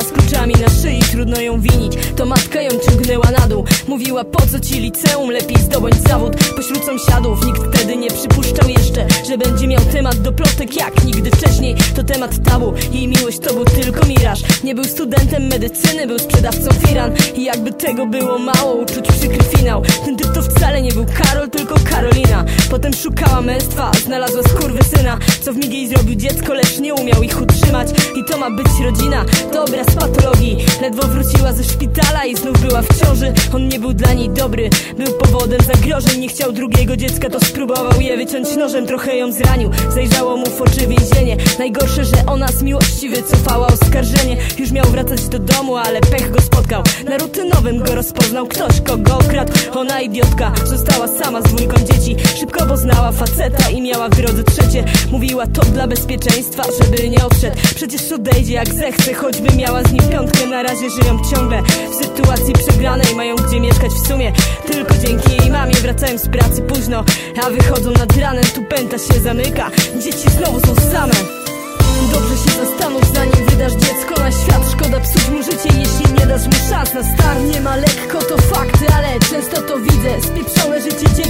Z kluczami na szyi, trudno ją winić. To matka ją ciągnęła na dół. Mówiła po co ci liceum, lepiej zdobądź zawód Pośród sąsiadów. Nikt wtedy nie przypuszczał jeszcze Że będzie miał temat do plotek jak nigdy wcześniej. To temat tabu, jej miłość to był tylko miraż. Nie był studentem medycyny, był sprzedawcą firan. I jakby tego było mało, uczuć przykry finał. Ten typ to wcale nie był Karol, tylko Karolina Potem szukała męstwa, znalazła syna Co w mig jej zrobił dziecko, lecz nie umiał ich utrzymać. I to ma być rodzina, to obraz patologii. Ledwo wróciła ze szpitala i znów była w ciąży. On nie był dla niej dobry, był powodem zagrożeń. Nie chciał drugiego dziecka, to spróbował je wyciąć nożem. Trochę ją zranił, zajrzało mu w oczy więzienie. Najgorsze, że ona z miłości wycofała oskarżenie. Już miał wracać do domu, ale pech go spotkał. Na rutynowym go rozpoznał ktoś, kogo okradł Ona idiotka, została sama z dwójką dzieci. Szybko poznała faceta i miała w drodze trzecie. Mówiła to dla bezpieczeństwa, żeby nie odszedł. Przecież odejdzie jak zechce, choćby miała z nim piątkę. Na razie żyją ciągle w sytuacji przegranej Mają gdzie mieszkać w sumie. Tylko dzięki jej mamie wracają z pracy późno A wychodzą nad ranem, tu pęta się zamyka. Dzieci znowu są same. Dobrze się zastanów zanim wydasz dziecko na świat. Szkoda psuć mu życie jeśli nie dasz mu szans. Na star Nie ma lekko to fakty, ale często to widzę. Spieprzone życie dzieciom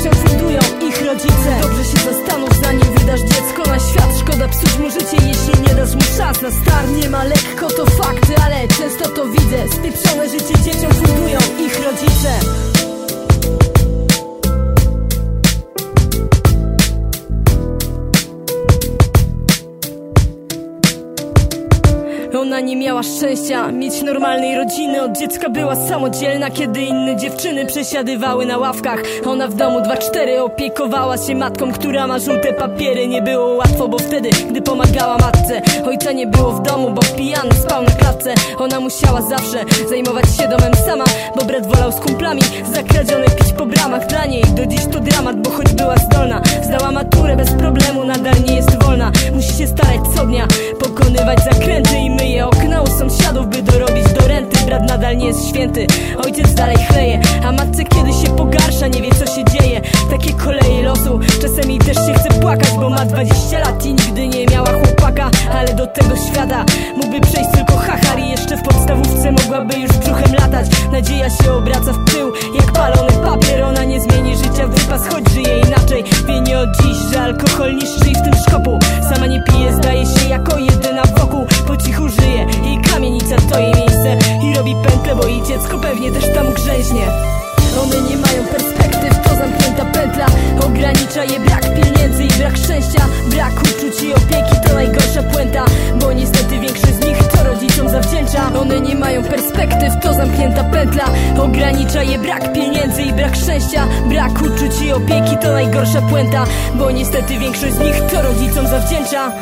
szczęścia mieć normalnej rodziny. Od dziecka była samodzielna Kiedy inne dziewczyny przesiadywały na ławkach. Ona w domu 2-4 opiekowała się matką Która ma żółte papiery. Nie było łatwo, bo wtedy, gdy pomagała matce Ojca nie było w domu, bo pijany spał na klatce. Ona musiała zawsze zajmować się domem sama Bo brat wolał z kumplami zakradzione pić po bramach. Dla niej do dziś to dramat, bo choć była zdolna Zdała maturę bez problemu, nadal nie jest święty, ojciec dalej chleje A matce kiedy się pogarsza, nie wie co się dzieje. Takie koleje losu, czasem też się chce płakać Bo ma 20 lat i nigdy nie miała chłopaka Ale do tego świata dziecko pewnie też tam grzęźnie. One nie mają perspektyw, to zamknięta pętla. Ogranicza je brak pieniędzy i brak szczęścia. Brak uczuć i opieki to najgorsza puenta. Bo niestety większość z nich to rodzicom zawdzięcza. One nie mają perspektyw, to zamknięta pętla. Ogranicza je brak pieniędzy i brak szczęścia. Brak uczuć i opieki to najgorsza puenta. Bo niestety większość z nich to rodzicom zawdzięcza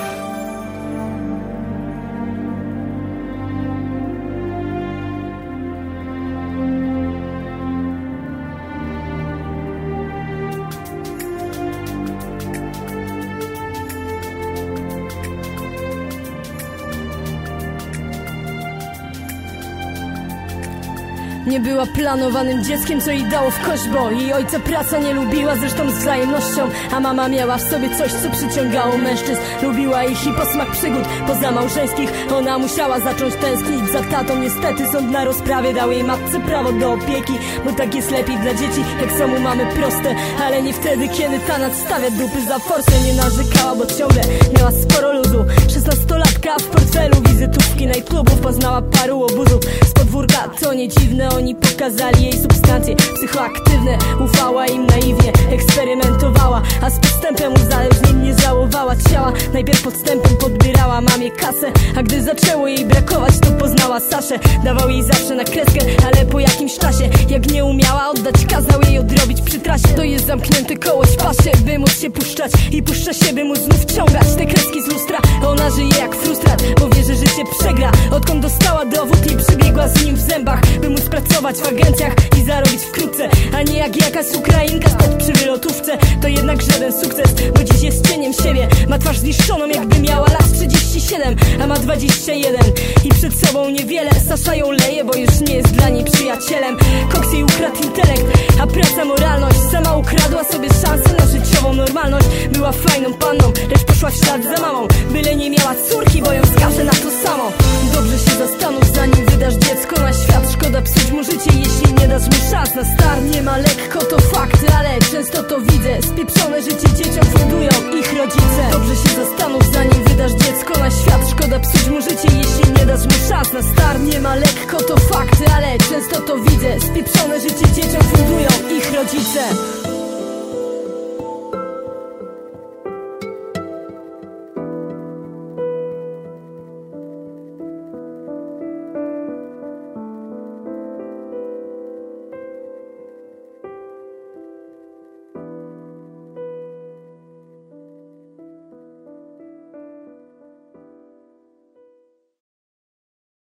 Nie była planowanym dzieckiem, co jej dało w kość, bo jej ojca praca nie lubiła, zresztą z wzajemnością A mama miała w sobie coś, co przyciągało mężczyzn. Lubiła ich i posmak przygód pozamałżeńskich Ona musiała zacząć tęsknić za tatą. Niestety sąd na rozprawie dał jej matce prawo do opieki Bo tak jest lepiej dla dzieci, jak samu mamy proste. Ale nie wtedy, kiedy ta nadstawia dupy za forsę Nie narzekała, bo ciągle miała sporo luzu Szesnastolatka najklubów Poznała paru obuzów. Z podwórka, to nie dziwne oni pokazali jej substancje psychoaktywne. Ufała im naiwnie, eksperymentowała A z podstępem uzależnień nie żałowała. Ciała Najpierw podstępem kasę A gdy zaczęło jej brakować to poznała Saszę. Dawał jej zawsze na kreskę, ale po jakimś czasie. Jak nie umiała oddać, kazał jej odrobić przy trasie. To jest zamknięte koło pasie, by móc się puszczać. I puszcza się, by móc znów ciągać te kreski z lustra. Ona żyje jak frustrat, bo wie, że życie przegra. Odkąd dostała dowód i przybiegła z nim w zębach By móc pracować w agencjach i zarobić wkrótce. A nie jak jakaś Ukrainka stać przy wylotówce. To jednak żaden sukces, bo dziś jest cieniem siebie. Ma twarz zniszczoną jakby miała lat 37 A ma 21 i przed sobą niewiele. Sasza ją leje, bo już nie jest dla niej przyjacielem. Koks jej ukradł intelekt, a praca moralność. Sama ukradła sobie szansę na życiową normalność. Była fajną panną, lecz poszła w ślad za mamą Byle nie miała córki, bo ją